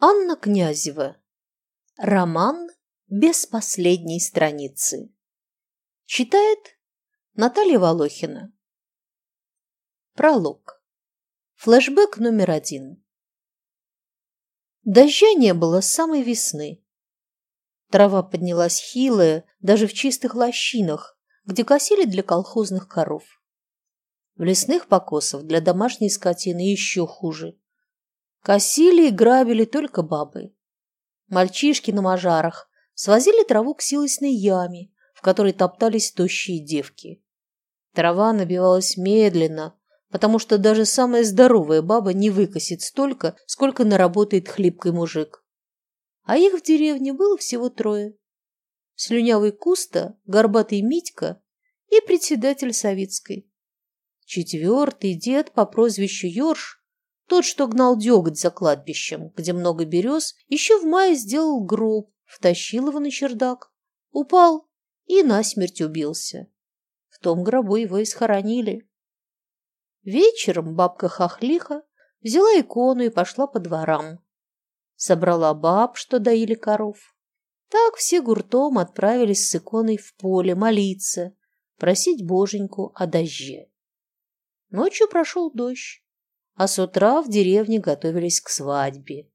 Анна Князева. Роман без последней страницы. Читает Наталья Волохина. Пролог. Флэшбэк номер один. Дождя не было с самой весны. Трава поднялась хилая даже в чистых лощинах, где косили для колхозных коров. В лесных покосов для домашней скотины еще хуже. Косили и грабили только бабы. Мальчишки на мажарах свозили траву к силосной яме, в которой топтались тощие девки. Трава набивалась медленно, потому что даже самая здоровая баба не выкосит столько, сколько наработает хлипкий мужик. А их в деревне было всего трое. Слюнявый Куста, горбатый Митька и председатель Савицкой. Четвертый дед по прозвищу Ёрш тот, что гнал деготь за кладбищем, где много берез, еще в мае сделал гроб, втащил его на чердак, упал и насмерть убился. В том гробу его и схоронили. Вечером бабка Хохлиха взяла икону и пошла по дворам. Собрала баб, что доили коров. Так все гуртом отправились с иконой в поле молиться, просить боженьку о дожде. Ночью прошел дождь а с утра в деревне готовились к свадьбе.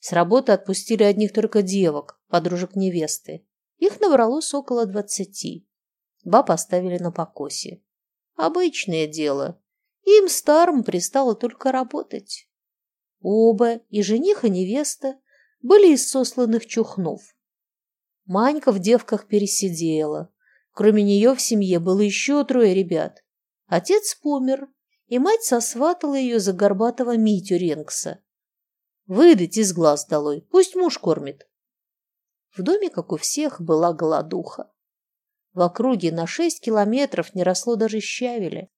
С работы отпустили одних только девок, подружек невесты. Их набралось около двадцати. Баб оставили на покосе. Обычное дело. Им старым пристало только работать. Оба, и жених, и невеста, были из сосланных чухнов. Манька в девках пересидела. Кроме нее в семье было еще трое ребят. Отец помер, и мать сосватала ее за горбатого Митю Ренкса. Выдать из глаз долой, пусть муж кормит. В доме, как у всех, была голодуха. В округе на шесть километров не росло даже щавеля.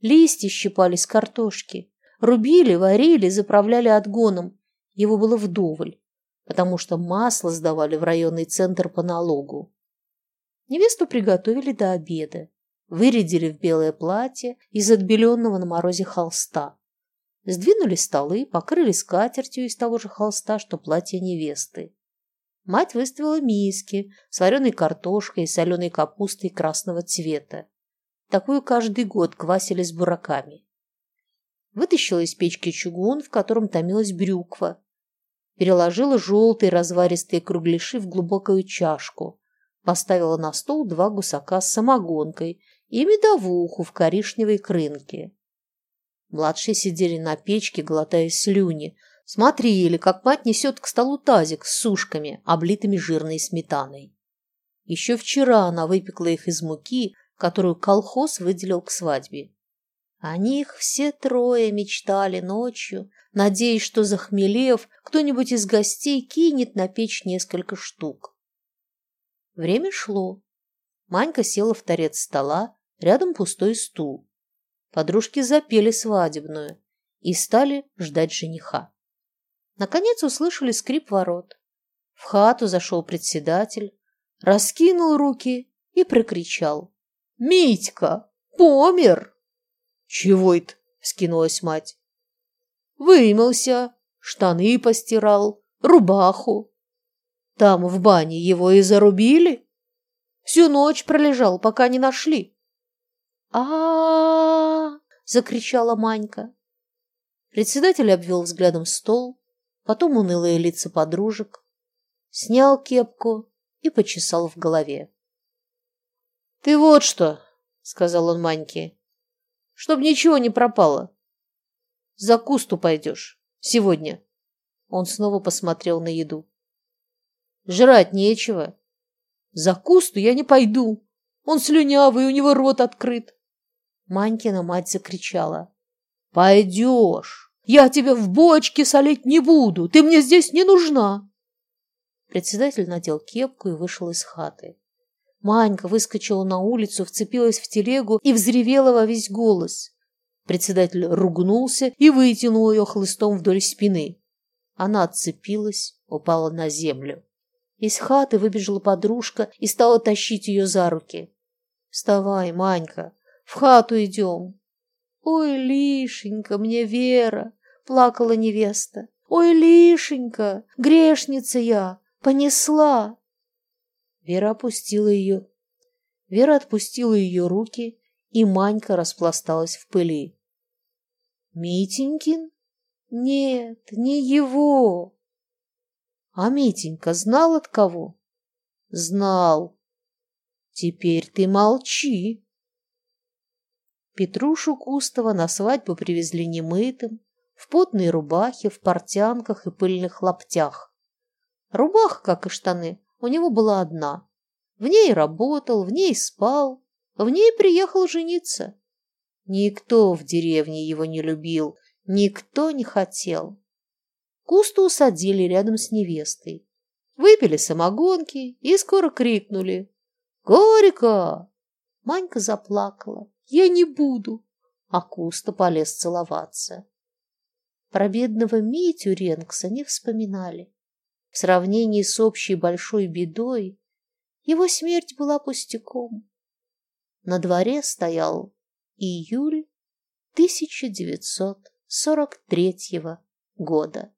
Листья щипали с картошки. Рубили, варили, заправляли отгоном. Его было вдоволь, потому что масло сдавали в районный центр по налогу. Невесту приготовили до обеда вырядили в белое платье из отбеленного на морозе холста. Сдвинули столы, покрыли скатертью из того же холста, что платье невесты. Мать выставила миски с вареной картошкой и соленой капустой красного цвета. Такую каждый год квасили с бураками. Вытащила из печки чугун, в котором томилась брюква. Переложила желтые разваристые кругляши в глубокую чашку. Поставила на стол два гусака с самогонкой и медовуху в коричневой крынке. Младшие сидели на печке, глотая слюни, смотрели, как мать несет к столу тазик с сушками, облитыми жирной сметаной. Еще вчера она выпекла их из муки, которую колхоз выделил к свадьбе. О них все трое мечтали ночью, надеясь, что, захмелев, кто-нибудь из гостей кинет на печь несколько штук. Время шло. Манька села в торец стола, Рядом пустой стул. Подружки запели свадебную и стали ждать жениха. Наконец услышали скрип ворот. В хату зашел председатель, раскинул руки и прокричал. «Митька, помер!» «Чего это?» — скинулась мать. «Вымылся, штаны постирал, рубаху. Там в бане его и зарубили. Всю ночь пролежал, пока не нашли а закричала Манька. Председатель обвел взглядом стол, потом унылые лица подружек, снял кепку и почесал в голове. «Ты вот что!» — сказал он Маньке. «Чтоб ничего не пропало. За кусту пойдешь. Сегодня». Он снова посмотрел на еду. «Жрать нечего. За кусту я не пойду. Он слюнявый, у него рот открыт. Манькина мать закричала. «Пойдешь! Я тебя в бочке солить не буду! Ты мне здесь не нужна!» Председатель надел кепку и вышел из хаты. Манька выскочила на улицу, вцепилась в телегу и взревела во весь голос. Председатель ругнулся и вытянул ее хлыстом вдоль спины. Она отцепилась, упала на землю. Из хаты выбежала подружка и стала тащить ее за руки. «Вставай, Манька, в хату идем. Ой, Лишенька, мне Вера, плакала невеста. Ой, Лишенька, грешница я, понесла. Вера опустила ее. Вера отпустила ее руки, и Манька распласталась в пыли. Митенькин? Нет, не его. А Митенька знал от кого? Знал. Теперь ты молчи. Петрушу Кустова на свадьбу привезли немытым, в потной рубахе, в портянках и пыльных лаптях. Рубаха, как и штаны, у него была одна. В ней работал, в ней спал, в ней приехал жениться. Никто в деревне его не любил, никто не хотел. Кусту усадили рядом с невестой. Выпили самогонки и скоро крикнули «Горько!». Манька заплакала. «Я не буду!» А Куста полез целоваться. Про бедного Митю Ренкса не вспоминали. В сравнении с общей большой бедой его смерть была пустяком. На дворе стоял июль 1943 года.